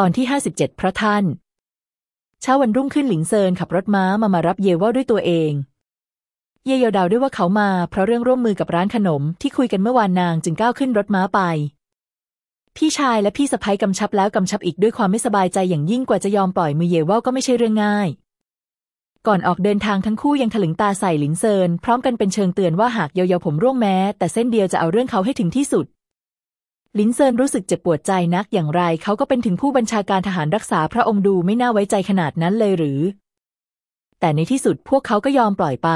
ตอนที่ห้าสิบเจ็ดพระท่าน เช้าวันรุ่งขึ้นหลิงเซินขับรถม้ามามารับเยว่าด้วยตัวเอง เย่เยาดาด้วยว่าเขามาเพราะเรื่องร่วมมือกับร้านขนมที่คุยกันเมื่อวานนางจึงก้าวขึ้นรถม้าไป พี่ชายและพี่สะพ้ยกำชับแล้วกำชับอีกด้วยความไม่สบายใจอย่างยิ่งกว่าจะยอมปล่อยมือเยว่าก็ไม่ใช่เรื่องง่าย ก่อนออกเดินทางทั้งคู่ยังถลึงตาใส่หลิงเซิน พร้อมกันเป็นเชิงเตือนว่าหากเยาเยาผมร่วงแม้ แต่เส้นเดียวจะเอาเรื่องเขาให้ถึงที่สุด ลินเซินรู้สึกเจ็บปวดใจนักอย่างไร เขาก็เป็นถึงผู้บัญชาการทหารรักษาพระองค์ดูไม่น่าไว้ใจขนาดนั้นเลยหรือ แต่ในที่สุดพวกเขาก็ยอมปล่อยไป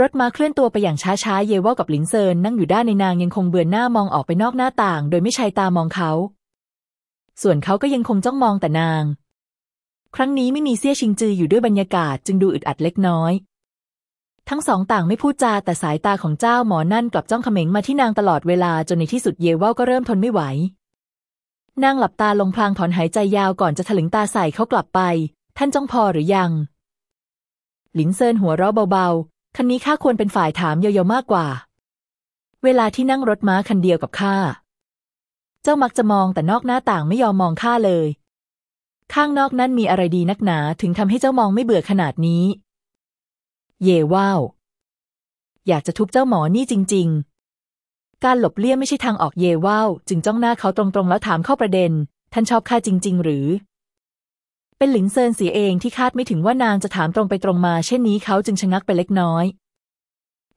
รถมาเคลื่อนตัวไปอย่างช้าๆ เยว่ากับลินเซินนั่งอยู่ด้านในนางยังคงเบือนหน้ามองออกไปนอกหน้าต่าง โดยไม่ใช่ตามองเขา ส่วนเขาก็ยังคงจ้องมองแต่นาง ครั้งนี้ไม่มีเซี่ยชิงจืออยู่ด้วยบรรยากาศจึงดูอึดอัดเล็กน้อย ทั้งสองต่างไม่พูดจาแต่สายตาของเจ้าหมอนั่นกลับจ้องเขม็งมาที่นางตลอดเวลาจนในที่สุดเยว่าก็เริ่มทนไม่ไหว นางหลับตาลงพลางถอนหายใจยาวก่อนจะถลึงตาใส่เขากลับไป ท่านจ้องพอหรือยัง หลินเซินหัวเราะเบาๆ คันนี้ข้าควรเป็นฝ่ายถามเยาๆมากกว่า เวลาที่นั่งรถม้าคันเดียวกับข้า เจ้ามักจะมองแต่นอกหน้าต่างไม่ยอมมองข้าเลย ข้างนอกนั้นมีอะไรดีนักหนาถึงทำให้เจ้ามองไม่เบื่อขนาดนี้ เยว้าว อยากจะทุบเจ้าหมอนี่จริง ๆ การหลบเลี่ยงไม่ใช่ทางออกเยว้าวจึงจ้องหน้าเขาตรงๆ แล้วถามเข้าประเด็น ท่านชอบข้าจริง ๆ หรือ เป็นหลินเซินเสียเองที่คาดไม่ถึงว่านางจะถามตรงไปตรงมา เช่นนี้เขาจึงชะงักไปเล็กน้อย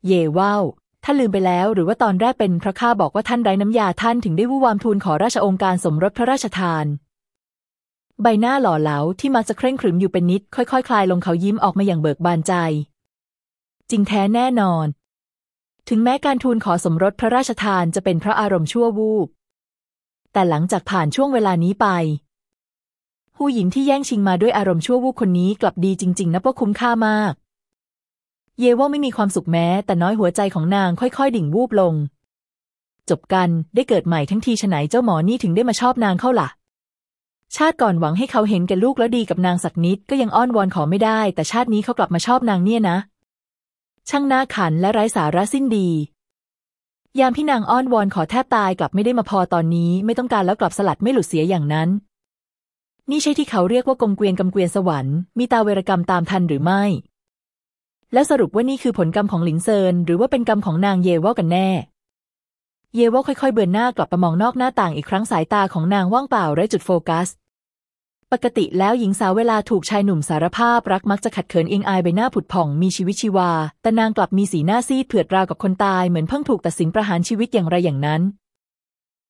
เยว้าวท่านลืมไปแล้วหรือว่าตอนแรกเป็นพระข้าบอกว่าท่านไร้น้ำยาท่านถึงได้วู่วามทูลขอราชองค์การสมรสพระราชทาน ใบหน้าหล่อเหลาที่มักจะเคร่งขรึมอยู่เป็นนิด ค่อยๆคคลายลงเขายิ้มออกมาอย่างเบิกบานใจ จริงแท้แน่นอน ถึงแม้การทูลขอสมรสพระราชทานจะเป็นเพราะอารมณ์ชั่ววูบ แต่หลังจากผ่านช่วงเวลานี้ไปผู้หญิงที่แย่งชิงมาด้วยอารมณ์ชั่ววูบคนนี้กลับดีจริง ๆนับว่าคุ้มค่ามาก เยว่าไม่มีความสุขแม้ แต่น้อยหัวใจของนางค่อย ๆ ดิ่งวูบลง จบกันได้เกิดใหม่ทั้งทีฉไหนเจ้าหมอนี่ถึงได้มาชอบนางเข้าละ่ะ ชาติก่อนหวังให้เขาเห็นแก่ลูกแล้วดีกับนางสักนิดก็ยังอ้อนวอนขอไม่ได้ แต่ชาตินี้เขากลับมาชอบนางเนี่ยนะ ช่างน่าขันและไร้สาระสิ้นดี ยามพี่นางอ้อนวอนขอแทบตายกลับไม่ได้มาพอตอนนี้ไม่ต้องการแล้วกลับสลัดไม่หลุดเสียอย่างนั้น นี่ใช่ที่เขาเรียกว่ากงเกวียนกำเกวียนสวรรค์มีตาเวรกรรมตามทันหรือไม่ แล้วสรุปว่านี่คือผลกรรมของหลินเซินหรือว่าเป็นกรรมของนางเยว่ากันแน่ เยว่าค่อยๆเบือนหน้ากลับไปมองนอกหน้าต่างอีกครั้งสายตาของนางว่างเปล่าไร้จุดโฟกัส ปกติแล้วหญิงสาวเวลาถูกชายหนุ่มสารภาพรักมักจะขัดเขินเอียงอายใบหน้าผุดผ่องมีชีวิตชีวา แต่นางกลับมีสีหน้าซีดเผือดราวกับคนตายเหมือนเพิ่งถูกตัดสินประหารชีวิตอย่างไรอย่างนั้น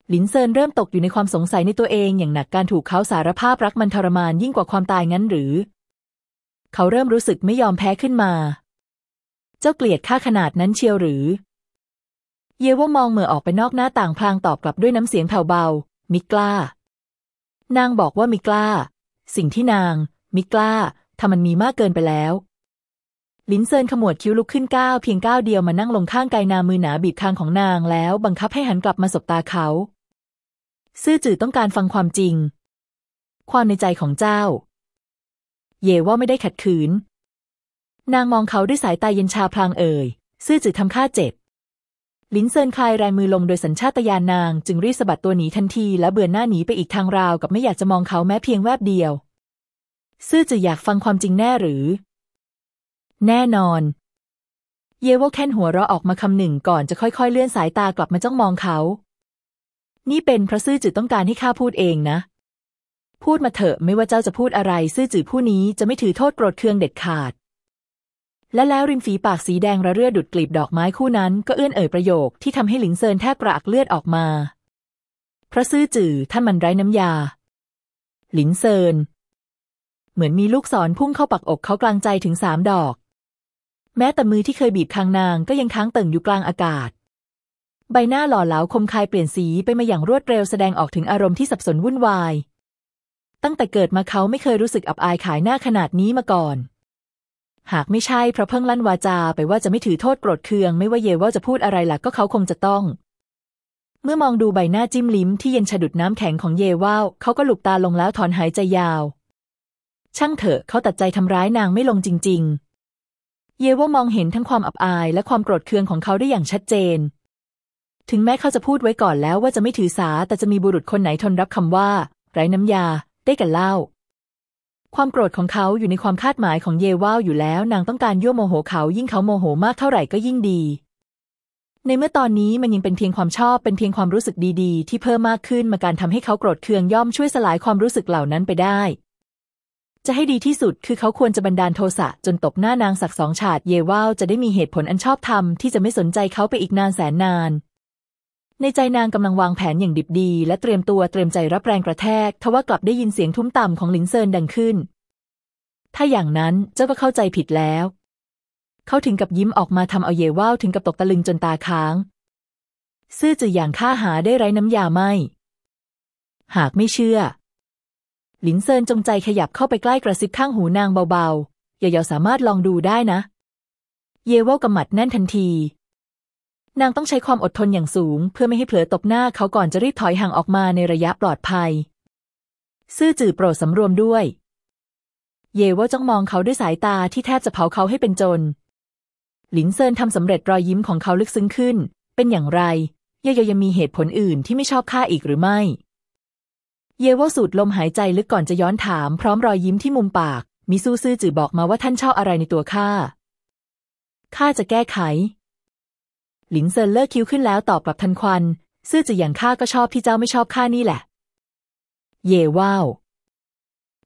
หลินเซินเริ่มตกอยู่ในความสงสัยในตัวเองอย่างหนักการถูกเขาสารภาพรักมันทรมานยิ่งกว่าความตายงั้นหรือ เขาเริ่มรู้สึกไม่ยอมแพ้ขึ้นมา เจ้าเกลียดข้าขนาดนั้นเชียวหรือ เยว่ามองเหม่อออกไปนอกหน้าต่างพลางตอบกลับด้วยน้ำเสียงแผ่วเบา มิกล้า นางบอกว่ามิกล้า สิ่งที่นาง มิกล้าทำมันมีมากเกินไปแล้วลินเซินขมวดคิ้วลุกขึ้นก้าวเพียงก้าวเดียวมานั่งลงข้างกายนามือหนาบีบคางของนางแล้วบังคับให้หันกลับมาสบตาเขา ซื่อจื่อต้องการฟังความจริง ความในใจของเจ้า เย่ว่าไม่ได้ขัดขืน นางมองเขาด้วยสายตาเย็นชาพลางเอ่ย ซื่อจื่อทำข้าเจ็บ ลินเซินคลายแรงมือลงโดยสัญชาตญาณนาง จึงรีบสะบัดตัวหนีทันทีและเบือนหน้าหนีไปอีกทางราวกับไม่อยากจะมองเขาแม้เพียงแวบเดียว ซื่อจะอยากฟังความจริงแน่หรือ แน่นอน เยโวแคนหัวเราะออกมาคำหนึ่งก่อนจะค่อยๆ เลื่อนสายตากลับมาจ้องมองเขา นี่เป็นเพราะซื่อจือต้องการให้ข้าพูดเองนะ พูดมาเถอะไม่ว่าเจ้าจะพูดอะไร ซื่อจือผู้นี้จะไม่ถือโทษโกรธเคืองเด็ดขาด และแล้วริมฝีปากสีแดงระเรื่อดุดกลีบดอกไม้คู่นั้นก็เอื้อนเอ่ยประโยคที่ทำให้หลิงเซินแทบกระอักเลือดออกมา พระซื่อจื่อท่านมันไร้น้ำยา หลินเซิน เหมือนมีลูกศรพุ่งเข้าปักอกเขากลางใจถึงสามดอก แม้แต่มือที่เคยบีบคางนางก็ยังค้างเติ่งอยู่กลางอากาศ ใบหน้าหล่อเหลาคมคายเปลี่ยนสีไปมาอย่างรวดเร็วแสดงออกถึงอารมณ์ที่สับสนวุ่นวาย ตั้งแต่เกิดมาเขาไม่เคยรู้สึกอับอายขายหน้าขนาดนี้มาก่อน หากไม่ใช่เพราะเพิ่งลั่นวาจาไปว่าจะไม่ถือโทษโกรธเคือง ไม่ว่าเยว่าจะพูดอะไรหลักก็เขาคงจะต้อง เมื่อมองดูใบหน้าจิ้มลิ้มที่เย็นฉดุดน้ำแข็งของเยว่าวเขาก็หลุบตาลงแล้วถอนหายใจยาว ช่างเถอะเขาตัดใจทำร้ายนางไม่ลงจริง ๆ เยว่ามองเห็นทั้งความอับอายและความโกรธเคืองของเขาได้อย่างชัดเจน ถึงแม้เขาจะพูดไว้ก่อนแล้วว่าจะไม่ถือสาแต่จะมีบุรุษคนไหนทนรับคำว่า ไร้น้ำยาได้กันเล่า ความโกรธของเขาอยู่ในความคาดหมายของเยว่าวอยู่แล้ว นางต้องการยั่วโมโหเขายิ่งเขาโมโหมากเท่าไหร่ก็ยิ่งดี ในเมื่อตอนนี้มันยังเป็นเพียงความชอบเป็นเพียงความรู้สึกดีๆ ที่เพิ่มมากขึ้นมาการทำให้เขาโกรธเคืองย่อมช่วยสลายความรู้สึกเหล่านั้นไปได้ จะให้ดีที่สุดคือเขาควรจะบันดาลโทสะจนตบหน้านางสักสองฉาดเยว่าวจะได้มีเหตุผลอันชอบธรรมที่จะไม่สนใจเขาไปอีกนานแสนนาน ในใจนางกำลังวางแผนอย่างดิบดี และเตรียมตัวเตรียมใจรับแรงกระแทกทว่ากลับได้ยินเสียงทุ้มต่ำของหลินเซินดังขึ้น ถ้าอย่างนั้นเจ้าก็เข้าใจผิดแล้ว เขาถึงกับยิ้มออกมาทำเอาเยว่าวถึงกับตกตะลึงจนตาค้าง ซื่อจืออย่างข้าหาได้ไร้น้ำยาไม่ หากไม่เชื่อ หลินเซินจงใจขยับเข้าไปใกล้กระซิบข้างหูนางเบาๆอย่าๆสามารถลองดูได้นะ เยว่าวกำหมัดแน่นทันที นางต้องใช้ความอดทนอย่างสูง เพื่อไม่ให้เผลอตบหน้าเขาก่อนจะรีบถอยห่างออกมาในระยะปลอดภัย ซื่อจื่อโปรดสำรวมด้วย เยว่าจ้องมองเขาด้วยสายตาที่แทบจะเผาเขาให้เป็นจุณ หลินเซินทำสำเร็จรอยยิ้มของเขาลึกซึ้งขึ้น เป็นอย่างไร เจ้ายังมีเหตุผลอื่นที่ไม่ชอบข้าอีกหรือไม่ เยว่าสูดลมหายใจลึกก่อนจะย้อนถาม พร้อมรอยยิ้มที่มุมปาก มิสู้ซื่อจื่อบอกมาว่าท่านชอบอะไรในตัวข้าข้าจะแก้ไข หลินเซินเลิกคิ้วขึ้นแล้วตอบกลับทันควัน ซื่อจื่ออย่างข้าก็ชอบที่เจ้าไม่ชอบข้านี่แหละ เย่ว้าว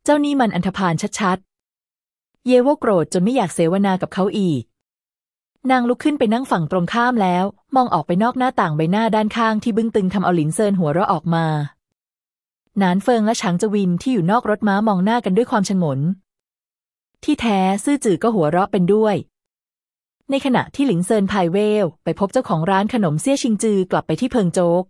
เจ้านี่มันอันธพาลชัดๆ เยว่าโกรธจนไม่อยากเสวนากับเขาอีก นางลุกขึ้นไปนั่งฝั่งตรงข้ามแล้ว มองออกไปนอกหน้าต่างใบหน้าด้านข้างที่บึ้งตึงทำเอาหลินเซินหัวเราะออกมานานเฟิงและฉางจวินที่อยู่นอกรถม้ามองหน้ากันด้วยความฉงน ที่แท้ซื่อจื่อก็หัวเราะเป็นด้วย ในขณะที่หลินเซินพายเวล ไปพบเจ้าของร้านขนมเซี่ยชิงจือกลับไปที่เพิงโจ๊ก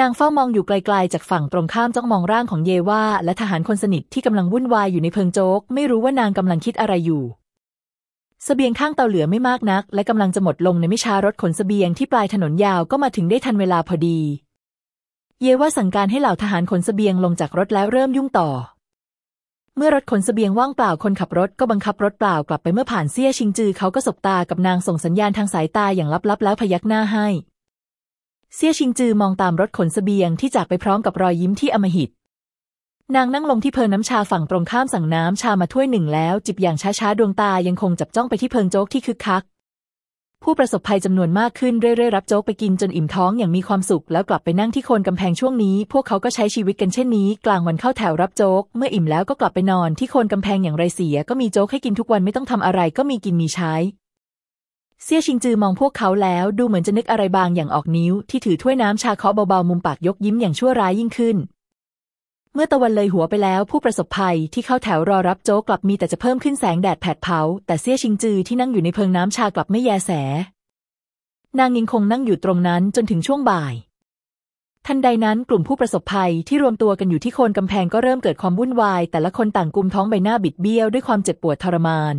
นางเฝ้ามองอยู่ไกลๆจากฝั่งตรงข้ามจ้องมองร่างของเยว่า และทหารคนสนิทที่กำลังวุ่นวายอยู่ในเพิงโจ๊ก ไม่รู้ว่านางกำลังคิดอะไรอยู่สเสบียงข้างเตาเหลือไม่มากนัก และกำลังจะหมดลงในไม่ช้ารถขนสเสบียงที่ปลายถนนยาวก็มาถึงได้ทันเวลาพอดี เยว่าสั่งการให้เหล่าทหารขนสเสบียงลงจากรถแล้วเริ่มยุ่งต่อ เมื่อรถขนสเสบียงว่างเปล่าคนขับรถก็บังคับรถเปล่ากลับไปเมื่อผ่านเซี่ยชิงจือเขาก็สบตากับนางส่งสัญญาณทางสายตาอย่างลับๆ แล้วพยักหน้าให้ เซี่ยชิงจือมองตามรถขนสเสบียงที่จากไปพร้อมกับรอยยิ้มที่อมหิต นางนั่งลงที่เพิงน้ำชาฝั่งตรงข้ามสั่งน้ำชามาถ้วยหนึ่งแล้ว จิบอย่างช้าๆดวงตายังคงจับจ้องไปที่เพิงโจ๊กที่คึกคัก ผู้ประสบภัยจำนวนมากขึ้นเรื่อยๆรับโจ๊กไปกินจนอิ่มท้องอย่างมีความสุขแล้วกลับไปนั่งที่โคนกำแพงช่วงนี้ พวกเขาก็ใช้ชีวิตกันเช่นนี้ กลางวันเข้าแถวรับโจ๊ก เมื่ออิ่มแล้วก็กลับไปนอนที่โคนกำแพงอย่างไรเสีย ก็มีโจ๊กให้กินทุกวันไม่ต้องทำอะไรก็มีกินมีใช้ เซี่ยชิงจือมองพวกเขาแล้วดูเหมือนจะนึกอะไรบางอย่างออกนิ้ว ที่ถือถ้วยน้ำชาเคาะเบาๆมุมปากยกยิ้มอย่างชั่วร้ายยิ่งขึ้น เมื่อตะวันเลยหัวไปแล้วผู้ประสบภัยที่เข้าแถวรอรับโจ๊กกลับมีแต่จะเพิ่มขึ้นแสงแดดแผดเผา แต่เสี้ยชิงจือที่นั่งอยู่ในเพิงน้ำชากลับไม่แยแส นางยิงคงนั่งอยู่ตรงนั้นจนถึงช่วงบ่ายทันใดนั้นกลุ่มผู้ประสบภัยที่รวมตัวกันอยู่ที่โคนกำแพงก็เริ่มเกิดความวุ่นวาย แต่ละคนต่างกุมท้องใบหน้าบิดเบี้ยวด้วยความเจ็บปวดทรมาน